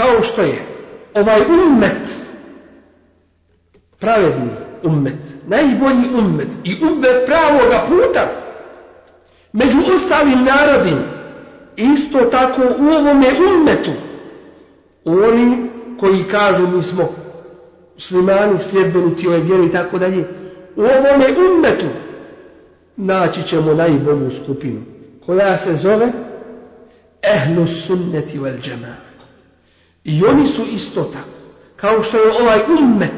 kao što je ovaj ummet, pravedni ummet, najbolji ummet i ummet pravoga puta, među ostalim narodima, isto tako u ovome ummetu, oni koji kažu mi smo muslimani, sljedbenici ove vjere i tako dalje, u ovome ummetu naći ćemo najbolju skupinu koja se zove ehlu sunneti wal džema. I oni su isto tako, kao što je ovaj ummet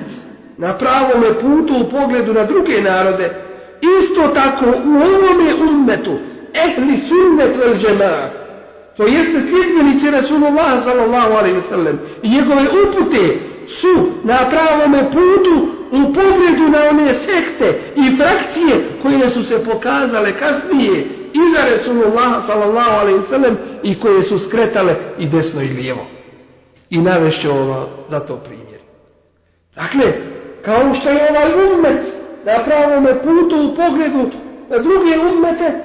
na pravome putu u pogledu na druge narode, isto tako u ovome ummetu ehli sunnet wal džema. To jeste sljedbenici Rasulullah sallallahu alaihi wasallam i njegove upute su na pravome putu u pogledu na one sekte i frakcije koje su se pokazale kasnije iza Resulullah sallallahu alaihi sallam i koje su skretale i desno i lijevo. I navešće ovo za to primjer. Dakle, kao što je ovaj ummet na pravome putu u pogledu na druge ummete,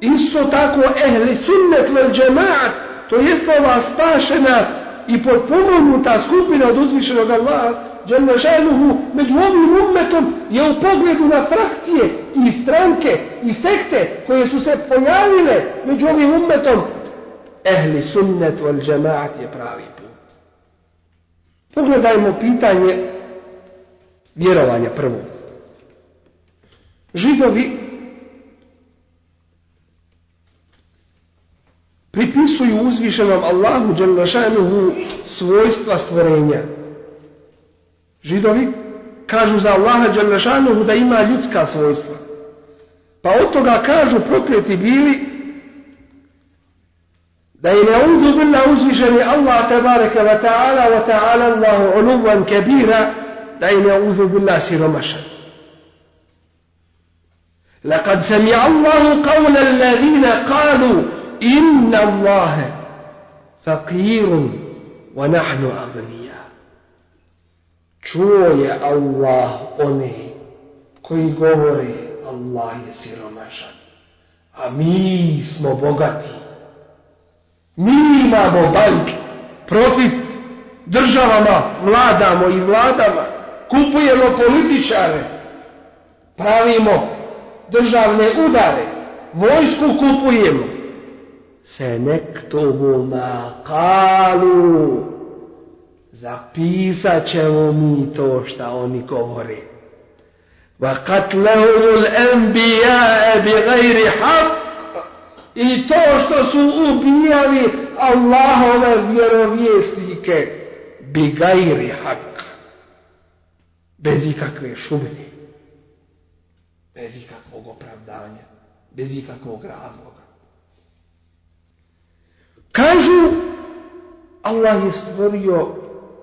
isto tako ehli sunnet vel džemaat, to jest ova spašena i potpomognuta skupina od uzvišenog Allaha, Đelešanuhu, među ovim ummetom je u pogledu na frakcije i stranke i sekte koje su se pojavile među ovim ummetom, ehli sunnet wal džemaat je pravi put. Pogledajmo pitanje vjerovanja prvo. Židovi pripisuju uzvišenom Allahu Đelešanuhu svojstva stvorenja. Židovi kažu za Allaha Đelešanuhu da ima ljudska svojstva. Pa od toga kažu prokleti bili da je neudhu bila uzvišeni Allah tabaraka wa ta'ala wa ta'ala Allahu uluvan kabira da je neudhu bila siromašan. لقد سمع الله قول الذين قالوا إن الله فقير ونحن أغنياء čuo je Allah one koji govore Allah je siromašan a mi smo bogati mi imamo bank. Profit državama vladamo i vladama. Kupujemo političare. Pravimo državne udare. Vojsku kupujemo. Se nektubu ma kalu. Zapisat ćemo mi to šta oni govore. Al-anbiya bi ghairi haqq i to što su ubijali Allahove vjerovjesnike bi ghairi haqq bez ikakve šumnje bez ikakvog opravdanja bez ikakvog razloga Kažu, Allah je stvorio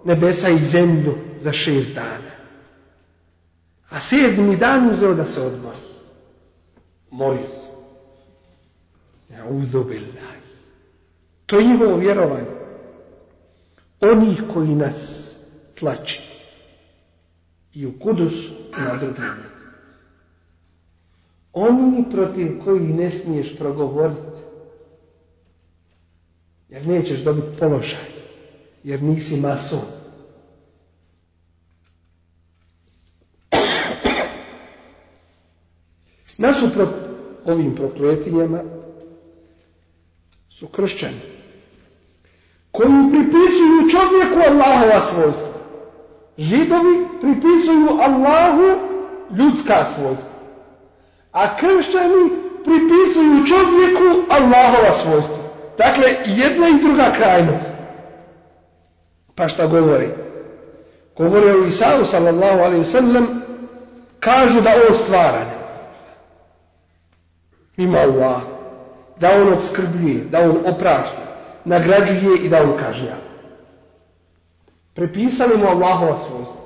nebesa i zemlju za šest dana. A sedmi dan uzeo da se odmori. Morio se. Ja uzubillah. To je njihovo vjerovanje. Onih koji nas tlači. I u kudusu i na drugim mjestu. Oni protiv kojih ne smiješ progovoriti Jer nećeš dobiti položaj. Jer nisi mason. Nasuprot ovim prokletinjama su kršćani koji pripisuju čovjeku Allahova svojstva. Židovi pripisuju Allahu ljudska svojstva. A kršćani pripisuju čovjeku Allahova svojstva. Dakle, jedna i druga krajnost. Pa šta govori? Govori o Isau, sallallahu alaihi sallam, kažu da on stvara. Ima Allah. Da on obskrbljuje, da on oprašta, nagrađuje i da on kažnja. Prepisali mu Allahova svojstva.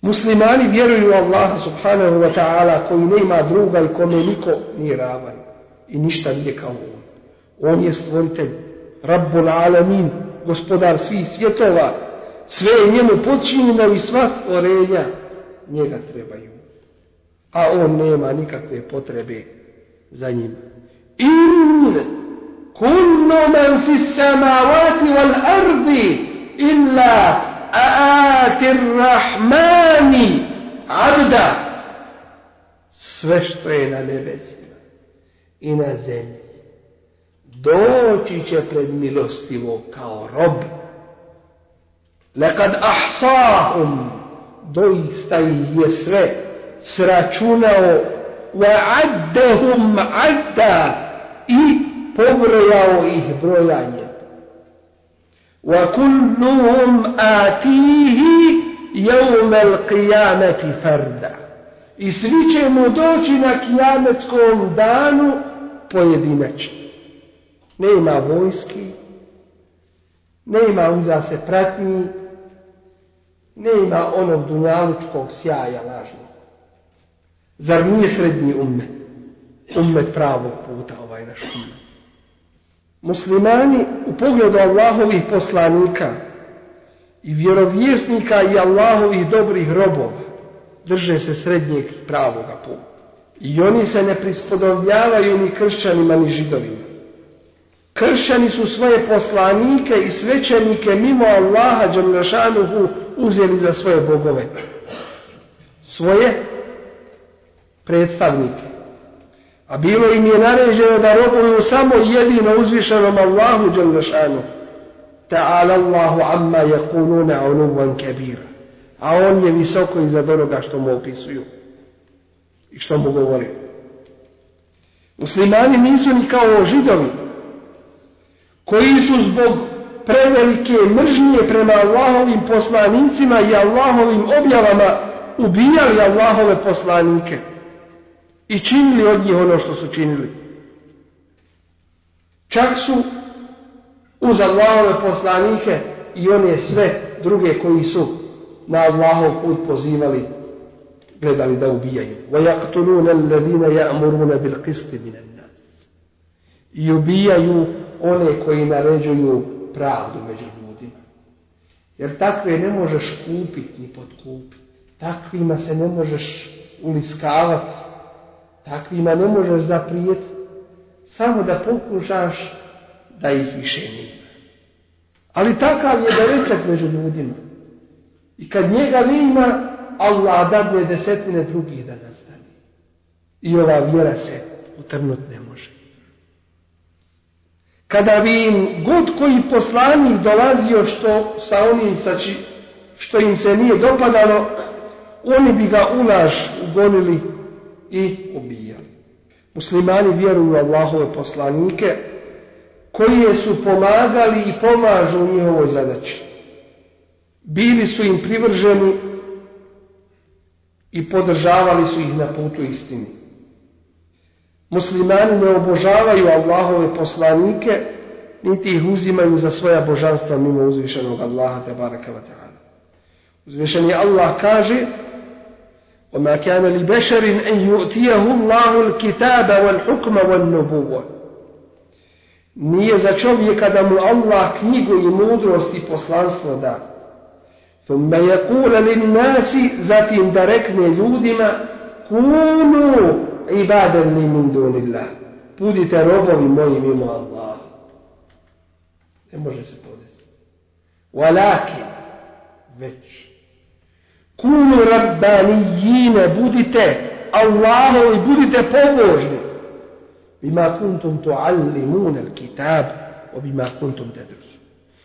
Muslimani vjeruju u Allaha subhanahu wa ta'ala koji ne ima druga i kome niko nije ravan i ništa nije kao on. On je stvoritelj, Rabbul Alamin, gospodar svih svjetova. Sve je njemu počinjeno i sva stvorenja njega trebaju. A on nema nikakve potrebe za njima. In kullu man fi samavati wal ardi illa aati rahmani abda sve što je na nebesima i na zemlji doći će pred milostivo kao rob lekad ahsahum doista ih je sve sračunao addehum adda i pobrojao ih brojanje wa kulluhum atihi jevmel qiyameti farda i svi će mu doći na kijametskom danu pojedinačno nema vojski nema uza se pratnji nema onog dunjalučkog sjaja lažnog. Zar nije srednji ummet? Ummet pravog puta ovaj naš ummet. Muslimani u pogledu Allahovih poslanika i vjerovjesnika i Allahovih dobrih robova drže se srednjeg pravoga puta. I oni se ne prispodobljavaju ni kršćanima ni židovima. Kršćani su svoje poslanike i svećenike mimo Allaha Đalešanuhu uzeli za svoje bogove. Svoje predstavnike. A bilo im je naređeno da robuju samo jedino uzvišenom Allahu Đalešanuhu. Ta'ala Allahu amma yakuluna uluvan kabira. A on je visoko iza onoga što mu opisuju i što mu govori. Muslimani nisu ni kao židovi koji su zbog prevelike mržnje prema Allahovim poslanicima i Allahovim objavama ubijali Allahove poslanike i činili od njih ono što su činili. Čak su uz Allahove poslanike i one sve druge koji su na Allahov put pozivali gledali da ubijaju. وَيَقْتُلُونَ الَّذِينَ يَأْمُرُونَ بِالْقِسْتِ مِنَ النَّاسِ I ubijaju one koji naređuju pravdu među ljudima. Jer takve ne možeš kupiti ni podkupiti. Takvima se ne možeš uliskavati. Takvima ne možeš zaprijeti. Samo da pokušaš da ih više nema. Ali takav je bereket među ljudima. I kad njega nema, Allah dadne desetine drugih da nastane. I ova vjera se utrnut ne može. Kada bi im god koji poslanik dolazio što sa onim sa či, što im se nije dopadalo, oni bi ga u naš ugonili i ubijali. Muslimani vjeruju Allahove poslanike, koji su pomagali i pomažu u njihovoj zadaći. Bili su im privrženi i podržavali su ih na putu istini. Muslimani ne obožavaju Allahove poslanike, niti ih uzimaju za svoja božanstva mimo uzvišenog Allaha tabaraka wa ta'ala. Uzvišeni Allah kaže وما كان لبشر أن يؤتيه الله الكتاب والحكم والنبوة Nije za čovjeka da mu Allah knjigu i mudrost i poslanstvo da. ثم يقول للناس zatim da rekne ljudima kunu ibadan li min dunillah. Budite robovi moji mimo Allah. Ne može se to desiti. Walakin, već. Kunu rabbanijine, budite Allahovi, budite pobožni. Bima kuntum tuallimun al kitab, o bima kuntum tedrusu.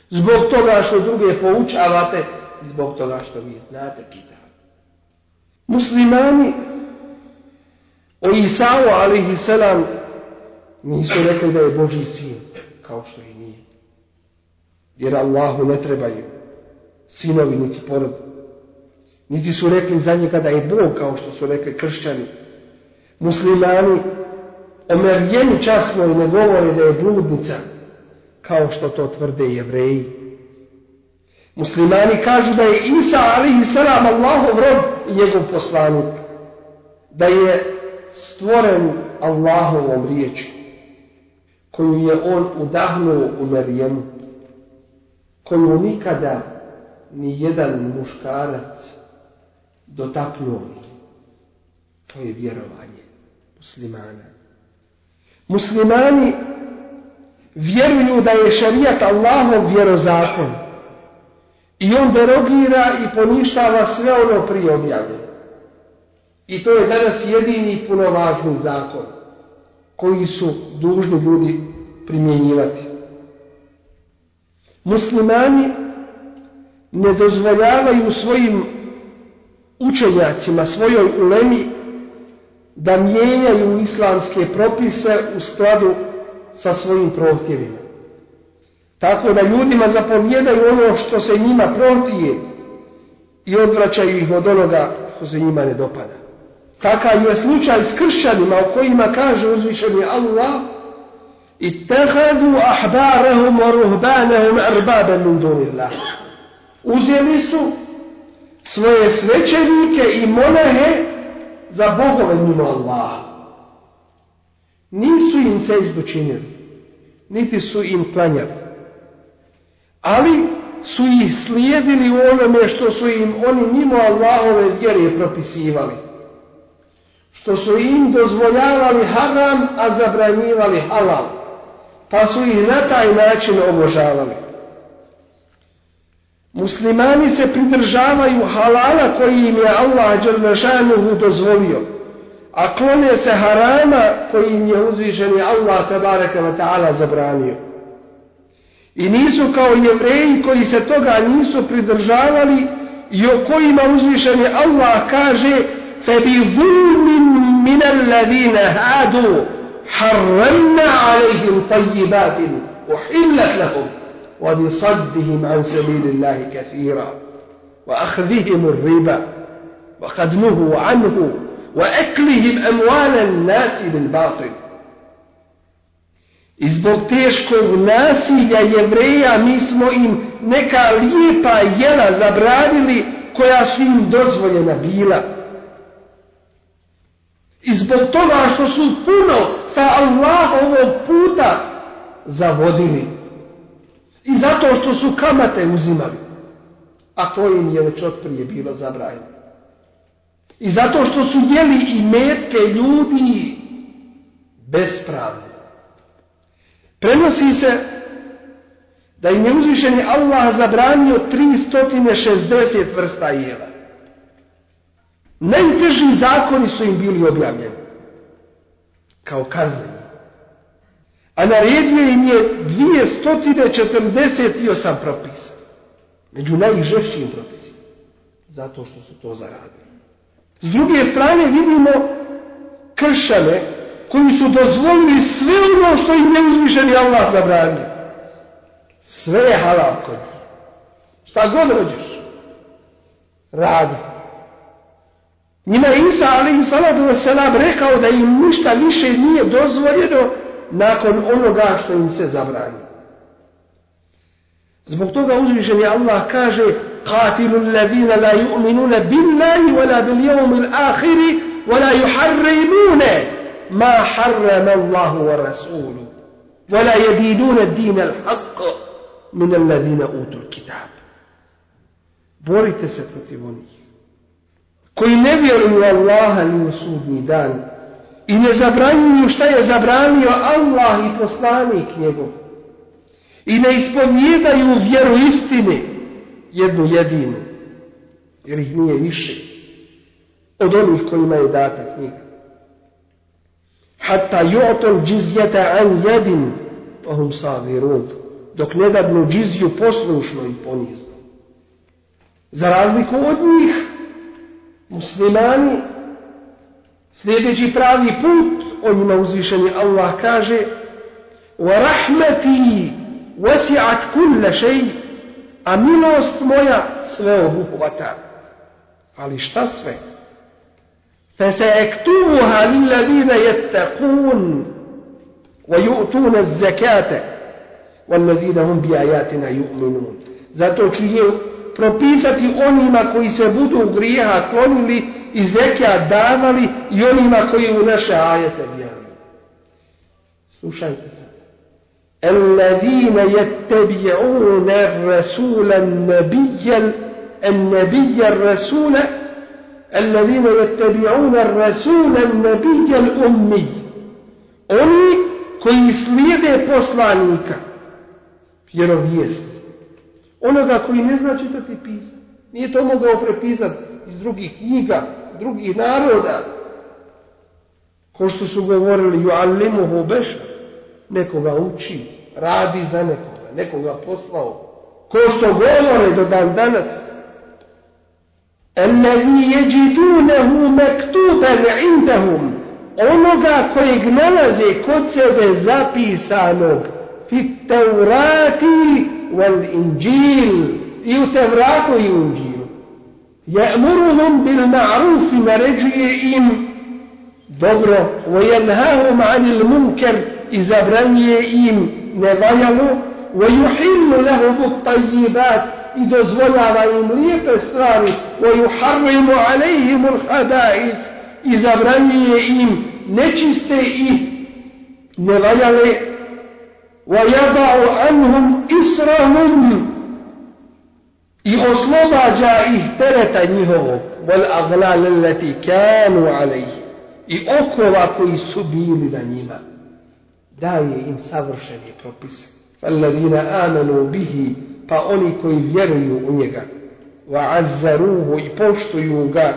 Zbog toga što druge poučavate, zbog toga što vi znate kitab. Muslimani o Isau, alihi selam, nisu rekli da je Boži sin, kao što i nije. Jer Allahu ne trebaju sinovi niti porod. Niti su rekli za njega da je Bog, kao što su rekli kršćani. Muslimani o Merjeni časnoj ne govore da je bludnica, kao što to tvrde jevreji. Muslimani kažu da je Isa, alihi salam, Allahov rob i njegov poslanik. Da je stvoren Allahovom riječi koju je on udahnuo u Marijemu koju nikada ni jedan muškarac dotaknuo to je vjerovanje muslimana muslimani vjeruju da je šarijat Allahov vjerozakon I on derogira i poništava sve ono prije objavljeno. I to je danas jedini punovažni zakon koji su dužni ljudi primjenjivati. Muslimani ne dozvoljavaju svojim učenjacima, svojoj ulemi, da mijenjaju islamske propise u skladu sa svojim prohtjevima. Tako da ljudima zapovjedaju ono što se njima protije i odvraćaju ih od onoga što se njima ne dopada. Takav je slučaj s kršćanima o kojima kaže uzvišeni Allah i tehadu ahbarahum wa ruhbanahum arbaben min dunillah. Uzeli su svoje svećenike i monahe za bogove mimo Allaha. Nisu im seždu činili, niti su im klanjali. Ali su ih slijedili u onome što su im oni mimo Allahove vjere propisivali. Što su im dozvoljavali haram, a zabranjivali halal. Pa su ih na taj način obožavali. Muslimani se pridržavaju halala koji im je Allah Đerlešanuhu dozvolio, a klone se harama koji im je uzvišeni Allah tabaraka wa ta'ala zabranio. I nisu kao jevreji koji se toga nisu pridržavali i o kojima uzvišeni Allah kaže فَبِظُلْمٍ مِنَ الَّذِينَ هَادُوا حَرَّمْنَا عَلَيْهِمْ طَيِّبَاتٍ أُحِلَّتْ لَهُمْ وبصدهم عن سبيل الله كثيرا وأخذهم الربا وقد نهوا عنه وأكلهم أموال الناس بالباطل I zbog teškog nasilja jevreja mi smo im neka lijepa jela zabranili koja su im dozvoljena bila. I zbog toga što su puno sa Allahovog puta zavodili. I zato što su kamate uzimali. A to im je već otprije bilo zabrajeno. I zato što su jeli i metke ljudi bespravno. Prenosi se da im je uzvišeni Allah zabranio 360 vrsta jela. Najteži zakoni su im bili objavljeni. Kao kazneni a naredio im je 248 propisa. Među najžešćim propisima. Zato što su to zaradili. S druge strane vidimo kršane koji su dozvolili sve ono što im ne uzvišeni Allah zabranio. Sve je halal kod njih. Šta god rođeš. Radi. Njima je Isa ali i salatu rekao da im ništa više nije dozvoljeno nakon onoga što im se zabrani. Zbog toga uzvišeni Allah kaže قاتلوا الذين لا يؤمنون بالله ولا باليوم الآخر ولا يحرمون ما حرم الله ورسوله ولا يدينون الدين الحق من الذين أوتوا الكتاب borite se protiv onih koji ne vjeruju Allaha ni u sudni dan i ne zabranjuju šta je zabranio Allah i poslanik njegov. I ne ispovjedaju vjeru istine jednu jedinu, jer ih nije više od onih kojima je data knjiga. Hatta ju'tul džizjeta an jedin, ohum savirun, dok ne dadnu džizju poslušno i ponizno. Za razliku od njih, muslimani Sljedeći pravi put, o njima uzvišeni Allah kaže وَرَحْمَتِي وَسِعَتْ كُلَّ شَيْء A milost moja sve obuhvata. Ali šta sve? فَسَيَكْتُوهَا لِلَّذِينَ يَتَّقُونَ وَيُؤْتُونَ الزَّكَاةَ وَالَّذِينَ هُمْ بِآيَاتِنَا يُؤْمِنُونَ Zato ću je propisati onima koji se budu grijeha klonili i zekija davali i onima koji u naše ajete vjeruju. Slušajte sad. الذين يتبعون الرسول النبي النبي الرسول الذين يتبعون الرسول النبي الأمي oni koji slijede poslanika vjerovjesni Onoga koji ne zna čitati pisati. Nije to mogao prepisati iz drugih knjiga, drugih naroda. Ko što su govorili, ju'allimuhu beša. Nekoga uči, radi za nekoga, nekoga poslao. Ko što govore do dan danas. Alladhi yajidunahu maktuban indahum onoga kojeg nalaze kod sebe zapisanog fit taurati wal inđil i u Tevratu i يأمرهم بالمعروف مرجئهم dobro وينهاهم عن المنكر إذا برنيئهم نغيره ويحل لهم الطيبات إذا زولا عليهم ليب إسراري ويحرم عليهم الخبائث. إذا برنيئهم نجستئه نغيره ويضع عنهم إسرهم i oslobađa ih tereta njihovog wal aglal allati kanu alayhi i okova koji su bili na njima. Daje im savršeni propis alladina amanu bihi pa oni koji vjeruju u njega. Wa azzaruhu i poštuju ga.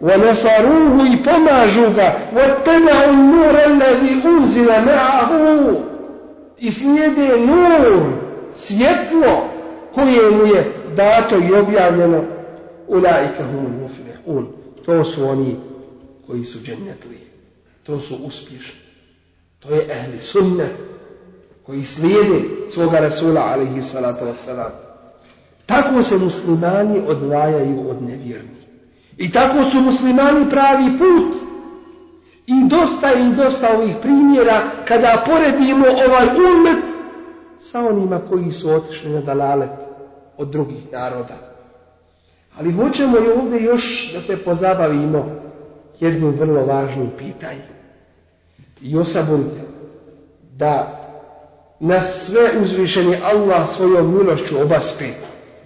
Wa nasaruhu i pomažu ga. Wa tabi'u an-nur alladhi unzila ma'ahu. I slijede nur svjetlo koje mu je dato i objavljeno ulaika humul muflihun. To su oni koji su džennetli to su uspješni. To je ehli sunnet koji slijede svoga Rasula alaihi salatu wassalam. Tako se muslimani odvajaju od nevjerni i tako su muslimani pravi put. I dosta i dosta ovih primjera kada poredimo ovaj umet sa onima koji su otišli na dalalet od drugih naroda. Ali hoćemo i ovdje još da se pozabavimo jednim vrlo važnim pitanjem. I osabunite da nas sve uzvišeni Allah svojom milošću obaspi.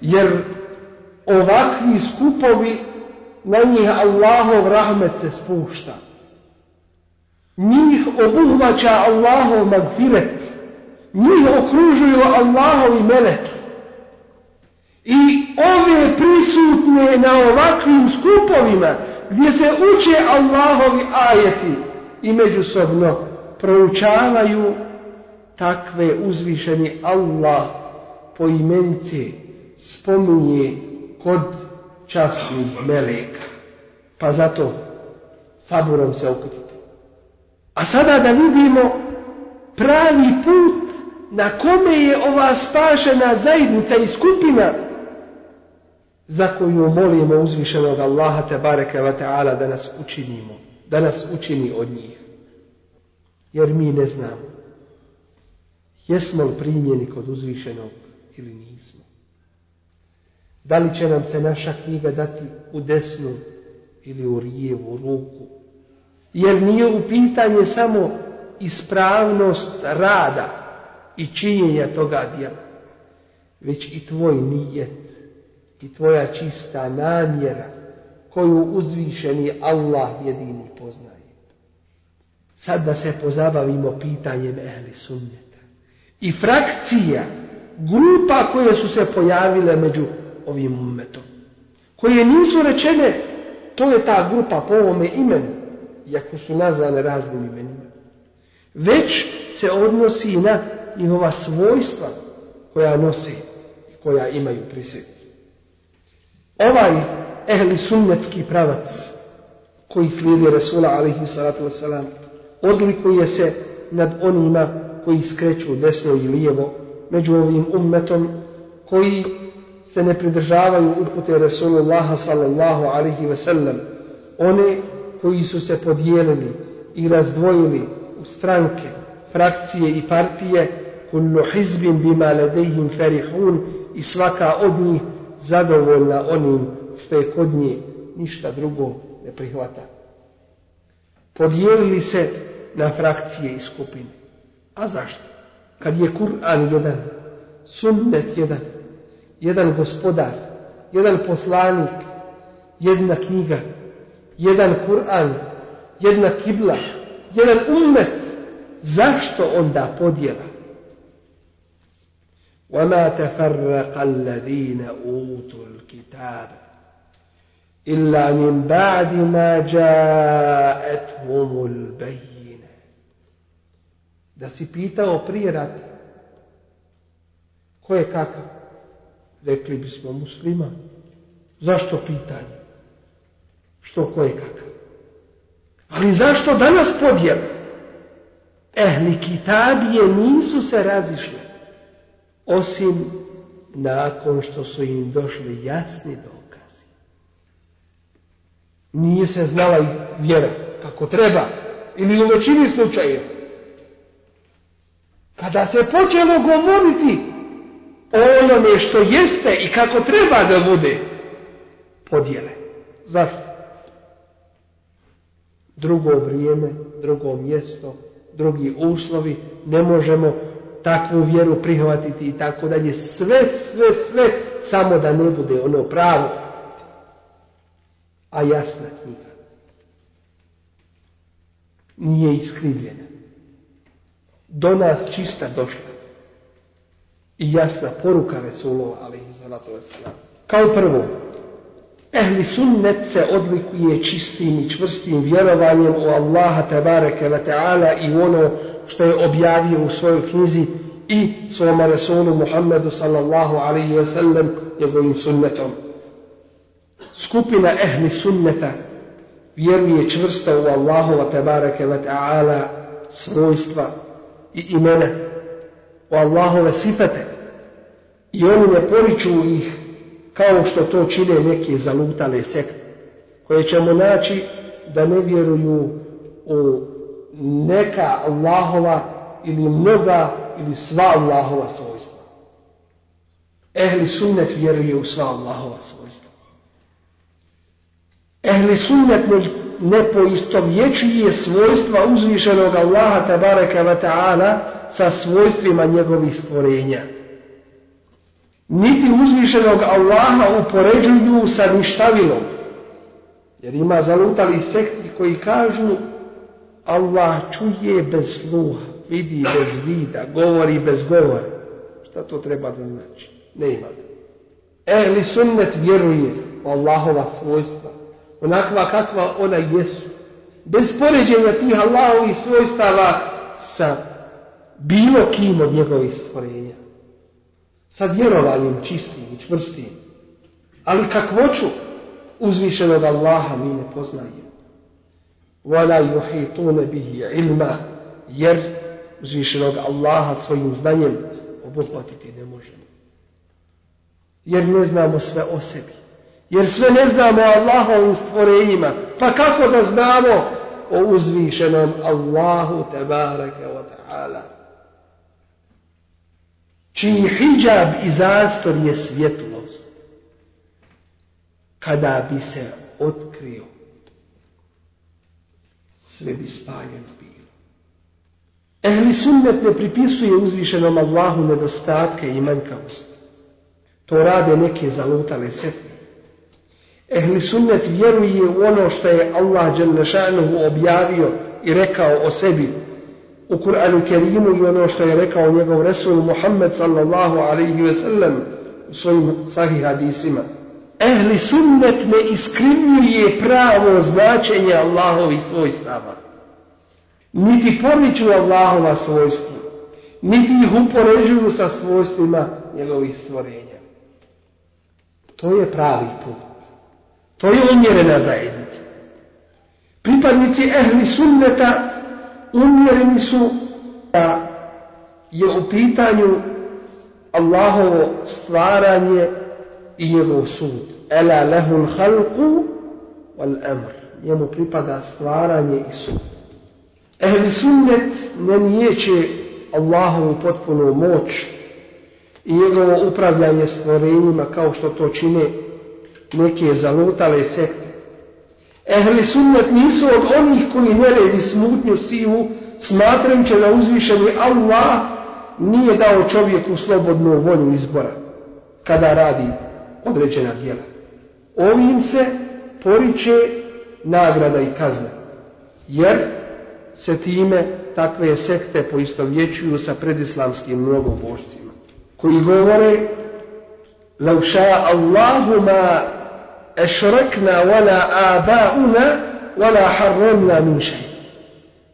Jer ovakvi skupovi na njih Allahov rahmet se spušta. Njih obuhvaća Allahov magfiret. Njih okružuju Allahovi meleki. I ove prisutne na ovakvim skupovima gdje se uče Allahovi ajeti i međusobno proučavaju takve uzvišeni Allah po imenici spominje kod časnih meleka. Pa zato saburom se okutite. A sada da vidimo pravi put na kome je ova spašena zajednica i skupina za koju molimo uzvišenog Allaha te bareke ve taala da nas učinimo, da nas učini od njih. Jer mi ne znamo jesmo li primljeni kod uzvišenog ili nismo. Da li će nam se naša knjiga dati u desnu ili u lijevu ruku. Jer nije u pitanje samo ispravnost rada i činjenja toga djela, već i tvoj nijet i tvoja čista namjera koju uzvišeni Allah jedini poznaje. Sad da se pozabavimo pitanjem ehli sunneta. I frakcija, grupa koje su se pojavile među ovim umetom. Koje nisu rečene, to je ta grupa po ovome imenu, iako su nazvane raznim imenima. Već se odnosi na njihova svojstva koja nose i koja imaju pri ovaj ehli sunnetski pravac koji slijedi Resula alaihi salatu wasalam odlikuje se nad onima koji skreću desno i lijevo među ovim ummetom koji se ne pridržavaju upute Resulullaha sallallahu alaihi wasallam one koji su se podijelili i razdvojili u stranke, frakcije i partije kullu hizbin bima ladejhim ferihun i svaka od njih zadovoljna onim što je kod nje, ništa drugo ne prihvata. Podijelili se na frakcije i skupine. A zašto? Kad je Kur'an jedan, sunnet jedan, jedan gospodar, jedan poslanik, jedna knjiga, jedan Kur'an, jedna kibla, jedan ummet, zašto onda podjela? وما تفرق الذين أوتوا الكتاب إلا من بعد ما جاءتهم البينة da si pitao prije rata ko je kakav rekli bismo muslima zašto pitanje što ko je kakav ali zašto danas podjeli ehli kitabije nisu se razišli osim nakon što su im došli jasni dokazi. Nije se znala vjera kako treba ili u većini slučajeva. Kada se počelo govoriti o onome što jeste i kako treba da bude, podjele. Zašto? Drugo vrijeme, drugo mjesto, drugi uslovi, ne možemo takvu vjeru prihvatiti i tako dalje. Sve, sve, sve, samo da ne bude ono pravo. A jasna knjiga. Nije iskrivljena. Do nas čista došla. I jasna poruka Resulova, ali i Kao prvo, Ehli sunnet se odlikuje čistim i čvrstim vjerovanjem u Allaha tabareke wa ta'ala i ono što je objavio u svojoj knjizi i svoma Resulu Muhammedu sallallahu alaihi wa sallam njegovim sunnetom. Skupina ehli sunneta vjeruje čvrsto u Allahova tabareke wa ta'ala svojstva i imena, u Allahove sifate i oni ne poriču ih kao što to čine neke zalutale sekte, koje ćemo naći da ne vjeruju u neka Allahova ili mnoga ili sva Allahova svojstva. Ehli sunnet vjeruje u sva Allahova svojstva. Ehli sunnet ne, poistovjećuje svojstva uzvišenog Allaha tabaraka wa ta'ala sa svojstvima njegovih stvorenja niti uzvišenog Allaha upoređuju sa ništavinom. Jer ima zalutali sekti koji kažu Allah čuje bez sluha, vidi bez vida, govori bez govora. Šta to treba da znači? Ne ima Ehli sunnet vjeruje u Allahova svojstva, onakva kakva ona jesu. Bez poređenja tih Allahovih svojstava sa bilo kim od njegovih stvorenja sa vjerovanjem čistim i čvrstim. Ali kakvoću uzvišenog Allaha mi ne poznajemo. وَلَا يُحِيطُونَ bihi ilma jer uzvišenog Allaha svojim znanjem obuhvatiti ne možemo. Jer ne znamo sve o sebi. Jer sve ne znamo o Allahovim stvorenjima. Pa kako da znamo o uzvišenom Allahu tebareke wa ta'ala čiji hijab i zastor je svjetlost. Kada bi se otkrio, sve bi spaljeno bilo. Ehli sunnet ne pripisuje uzvišenom Allahu nedostatke i manjkavosti. To rade neke zalutale setne. Ehli sunnet vjeruje u ono što je Allah objavio i rekao o sebi u Kur'anu Kerimu i ono što je rekao njegov Resul Muhammed sallallahu alaihi ve sellem u svojim sahih hadisima. Ehli sunnet ne iskrivljuje pravo značenje Allahovi svojstava. Niti poriču Allahova svojstva. Niti ih upoređuju sa svojstvima njegovih stvorenja. To je pravi put. To je umjerena zajednica. Pripadnici ehli sunneta umjereni su da je u pitanju Allahovo stvaranje i njegov sud. Ela lehul halku wal amr. Njemu pripada stvaranje i sud. Ehli sunnet ne nijeće Allahovu potpunu moć i njegovo upravljanje stvorenjima kao što to čine neke zalutale sekte Ehli sunnet nisu od onih koji neredi smutnju silu, smatrajući da uzvišeni Allah nije dao čovjeku slobodnu volju izbora kada radi određena djela. Ovim se poriče nagrada i kazna, jer se time takve sekte poistovjećuju sa predislamskim mnogobožcima, koji govore لو شاء الله ما أشركنا ولا آباؤنا ولا حرمنا من شيء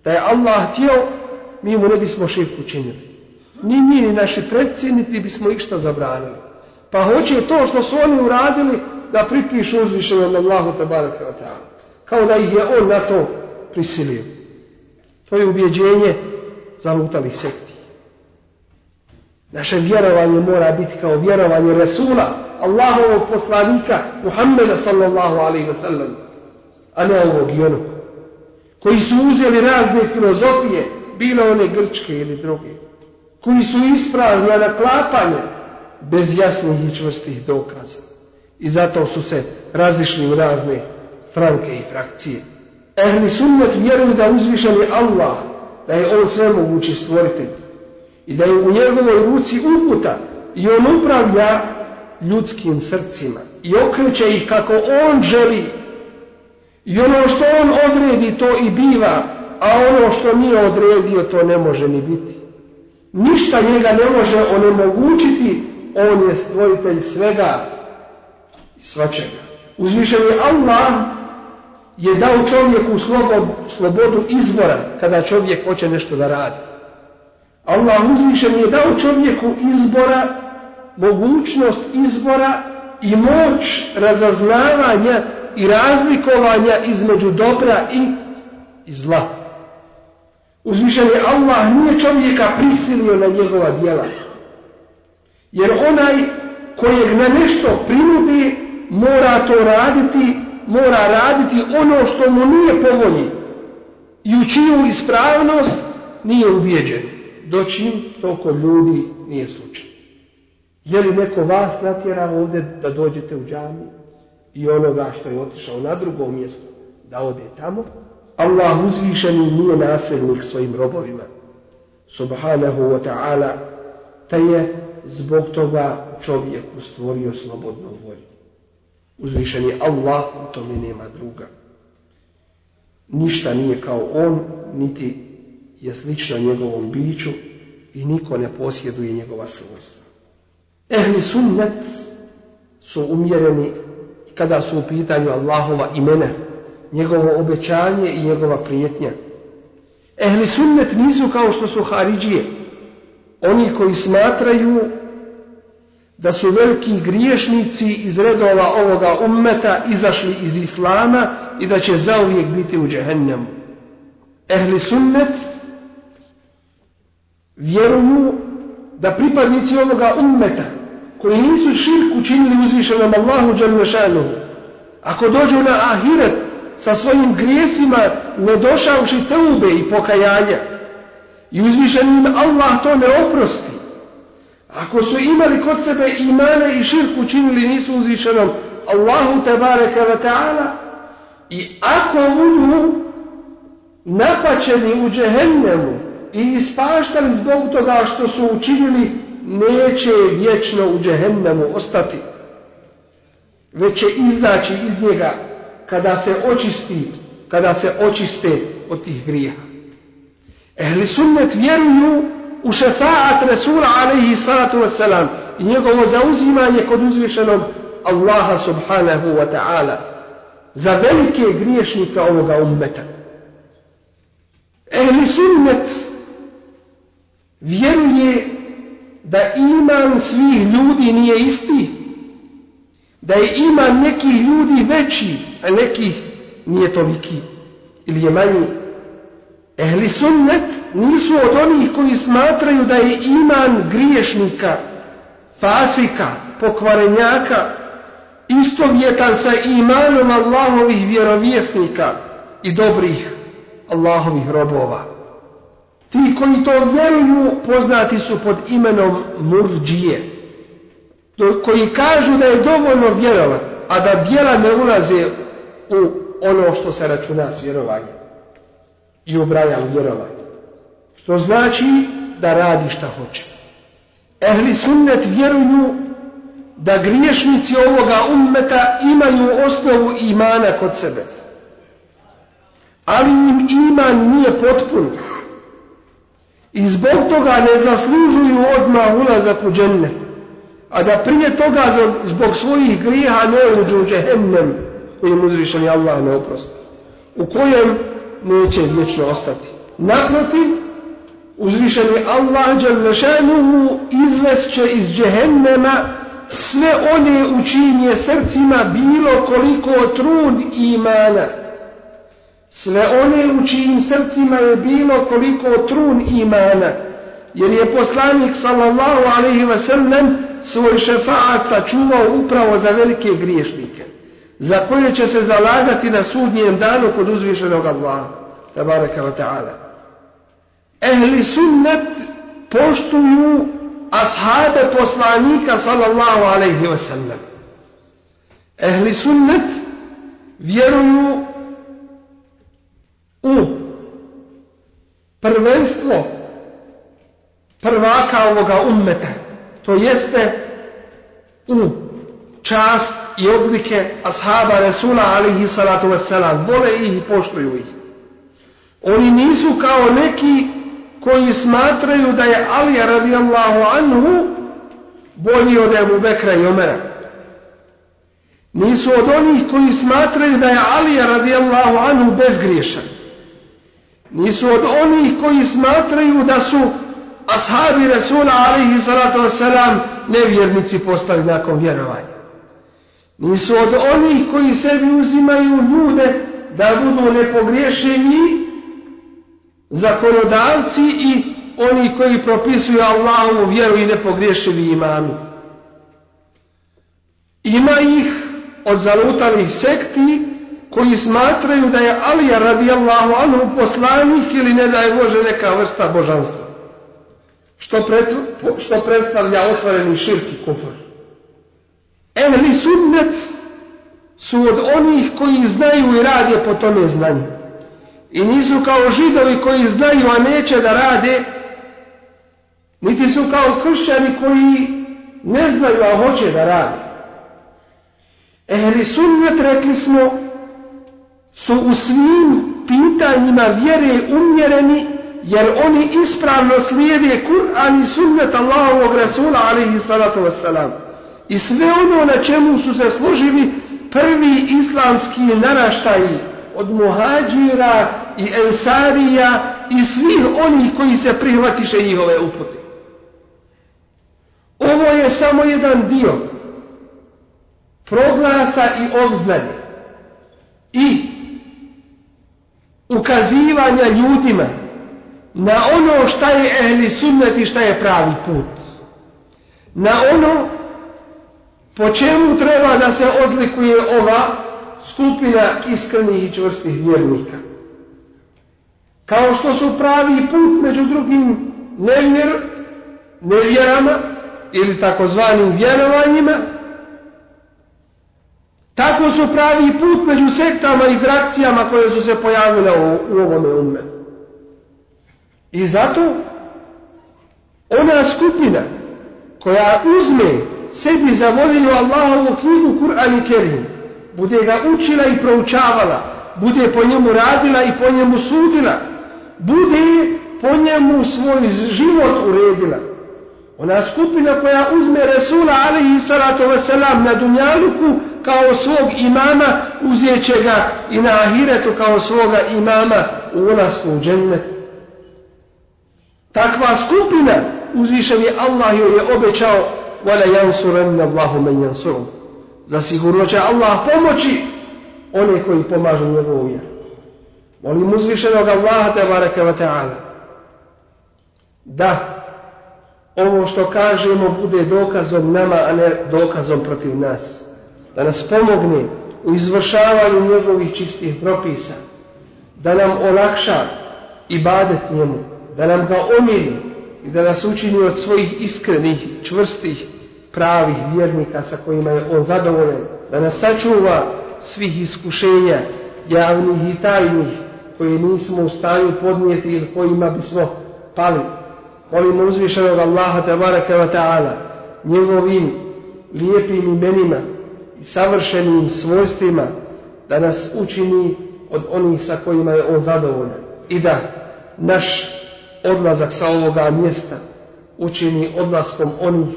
da je Allah htio, mi mu ne bismo širk učinili. Ni mi, ni naši predci, niti bismo išta zabranili. Pa hoće to što su oni uradili da pripišu uzvišenom Allahu tabaraka wa. Kao da ih je on na to prisilio. To je ubjeđenje zalutalih sekti. Naše vjerovanje mora biti kao vjerovanje Resula, Allahovog poslanika, Muhammeda sallallahu alaihi wa sallam, a ne ovog i onog. Koji su uzeli razne filozofije, bile one grčke ili druge. Koji su isprazni na klapanje, bez jasnih i čvrstih dokaza. I zato su se razišli u razne stranke i frakcije. Ehli sunnet vjeruju da uzvišen je Allah, da je on sve mogući stvoritelj i da je u njegovoj ruci uputa i on upravlja ljudskim srcima i okreće ih kako on želi i ono što on odredi to i biva a ono što nije odredio to ne može ni biti ništa njega ne može onemogućiti on je stvoritelj svega i svačega uzvišen je Allah je dao čovjeku slobodu, slobodu izbora kada čovjek hoće nešto da radi Allah uzvišen je dao čovjeku izbora, mogućnost izbora i moć razaznavanja i razlikovanja između dobra i, i zla. Uzvišen je Allah nije čovjeka prisilio na njegova djela. Jer onaj kojeg na nešto prinudi mora to raditi, mora raditi ono što mu nije povolji i u čiju ispravnost nije ubijeđen doćim to ljudi nije slučaj. Je li neko vas natjera ovdje da dođete u džami i onoga što je otišao na drugo mjesto da ode tamo? Allah uzvišeni nije nasilnik svojim robovima. Subhanahu wa ta'ala te je zbog toga čovjeku stvorio slobodnu volju. Uzvišeni Allah u tome nema druga. Ništa nije kao on, niti je slično njegovom biću i niko ne posjeduje njegova svojstva. Ehli sunnet su umjereni kada su u pitanju Allahova imena, njegovo obećanje i njegova prijetnja. Ehli sunnet nisu kao što su Haridžije, oni koji smatraju da su veliki griješnici iz redova ovoga ummeta izašli iz Islama i da će zauvijek biti u džehennemu. Ehli sunnet vjeruju da pripadnici ovoga ummeta koji nisu širk učinili uzvišenom Allahu Đalešanu ako dođu na ahiret sa svojim grijesima ne došavši teube i pokajanja i uzvišenim Allah to ne oprosti ako su imali kod sebe imane i širk učinili nisu uzvišenom Allahu tebareka wa ta'ala i ako budu napačeni u džehennemu i ispaštali zbog toga što su učinili, neće vječno u džehennemu ostati. Već će izaći iz njega kada se očisti, kada se očiste od tih grija. Ehli sunnet vjeruju u šefaat Resula alaihi salatu wasalam i njegovo zauzimanje kod uzvišenog Allaha subhanahu wa ta'ala za velike griješnike ovoga ummeta. Ehli sunnet vjeruje da iman svih ljudi nije isti, da je iman nekih ljudi veći, a nekih nije toliki ili je manji. Ehli sunnet nisu od onih koji smatraju da je iman griješnika, fasika, pokvarenjaka, istovjetan sa imanom Allahovih vjerovjesnika i dobrih Allahovih robova. Ti koji to vjeruju poznati su pod imenom murđije, koji kažu da je dovoljno vjerovat, a da djela ne ulaze u ono što se računa s vjerovanjem i ubraja u vjerovanje. Što znači da radi šta hoće. Ehli sunnet vjeruju da griješnici ovoga ummeta imaju osnovu imana kod sebe. Ali im iman nije potpun I zbog toga ne zaslužuju odmah ulazak u džennet. A da prije toga zbog svojih grijeha ne uđu u džehennem kojim uzvišeni Allah ne. U kojem neće vječno ostati. Naprotiv, uzvišeni Allah Đalešanuhu izvest iz džehennema sve one u čijim je srcima bilo koliko trud imana. Sve one u čijim srcima je bilo koliko trun imana. Jer je poslanik sallallahu alaihi wa sallam svoj šefaat sačuvao upravo za velike griješnike. Za koje će se zalagati na sudnjem danu kod uzvišenog Allaha. Tabaraka wa ta'ala. Ehli sunnet poštuju ashabe poslanika sallallahu alaihi wa sallam. Ehli sunnet vjeruju u prvenstvo prvaka ovoga ummeta. To jeste u čast i odlike ashaba Resula alihi salatu wasalam. Vole ih i poštuju ih. Oni nisu kao neki koji smatraju da je Alija radijallahu anhu bolji od Ebu Bekra i Omera. Nisu od onih koji smatraju da je Alija radijallahu anhu bezgriješan. Nisu od onih koji smatraju da su ashabi Resula alaihi salatu wasalam nevjernici postali nakon vjerovanja. Nisu od onih koji sebi uzimaju ljude da budu nepogriješeni zakonodavci i oni koji propisuju Allahovu vjeru i nepogriješivi imami. Ima ih od zalutalih sekti koji smatraju da je Alija radijallahu anhu poslanik ili ne da je Bože neka vrsta božanstva. Što, pret, što predstavlja otvoreni širki kufr. Ehli sunnet su od onih koji znaju i rade po tome znanju. I nisu kao židovi koji znaju, a neće da rade, niti su kao kršćani koji ne znaju, a hoće da rade. Ehli sunnet, rekli smo, su u svim pitanjima vjere umjereni, jer oni ispravno slijede Kur'an i sunnet Allahovog Rasula, alaihi salatu wassalam. I sve ono na čemu su se složili prvi islamski naraštaji od muhađira i ensarija i svih onih koji se prihvatiše njihove upute. Ovo je samo jedan dio proglasa i obznanje i ukazivanja ljudima na ono šta je ehli sunnet i šta je pravi put. Na ono po čemu treba da se odlikuje ova skupina iskrenih i čvrstih vjernika. Kao što su pravi put među drugim nevjer, nevjerama ili takozvanim vjerovanjima, tako su pravi put među sektama i frakcijama koje su se pojavile u, ovome ume. I zato ona skupina koja uzme sebi za vodilju Allahovu knjigu Kur'an i Kerim, bude ga učila i proučavala, bude po njemu radila i po njemu sudila, bude po njemu svoj život uredila. Ona skupina koja uzme Resula alaihi salatu wasalam na dunjaluku kao svog imama, uzjeće ga i na ahiretu kao svoga imama u ulasku u džennet. Takva skupina uzvišen je Allah joj je obećao وَلَا يَنْصُرَنَّ اللَّهُ مَنْ يَنْصُرُمْ Zasigurno će Allah pomoći one koji pomažu njegovu vjeru. Molim uzvišenog Allaha te baraka wa ta'ala da ovo što kažemo bude dokazom nama, a ne dokazom protiv nas. Da nas pomogne u izvršavanju njegovih čistih propisa. Da nam olakša ibadet njemu. Da nam ga omiri i da nas učini od svojih iskrenih, čvrstih, pravih vjernika sa kojima je on zadovoljen. Da nas sačuva svih iskušenja, javnih i tajnih, koje nismo u stanju podnijeti ili kojima bismo pali. Molimo uzvišenog Allaha tabaraka wa ta'ala njegovim lijepim imenima i savršenim svojstvima da nas učini od onih sa kojima je on zadovoljan. I da naš odlazak sa ovoga mjesta učini odlaskom onih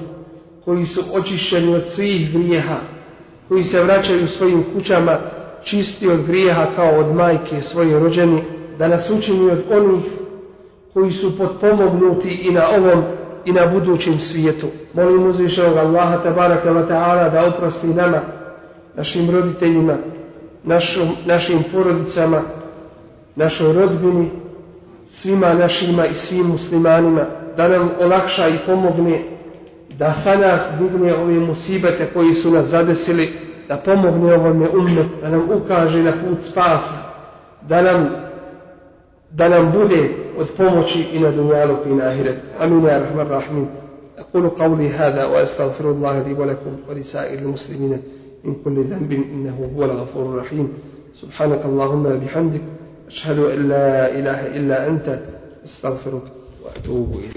koji su očišćeni od svih grijeha, koji se vraćaju svojim kućama čisti od grijeha kao od majke svoje rođeni, da nas učini od onih koji su potpomognuti i na ovom i na budućem svijetu. Molim uzvišenog Allaha tabaraka wa ta'ala da oprosti nama, našim roditeljima, našom, našim porodicama, našoj rodbini, svima našima i svim muslimanima, da nam olakša i pomogne da sa nas digne ove musibete koji su nas zadesili, da pomogne ovome ummet, da nam ukaže na put spasa, da nam, da nam bude od pomoći i na dunjalu i na ahiret. Amin ya rahman rahmin. أقول قولي هذا وأستغفر الله لي ولكم ولسائر المسلمين من كل ذنب إنه هو الغفور الرحيم سبحانك اللهم بحمدك أشهد أن لا إله إلا أنت أستغفرك وأتوب إليك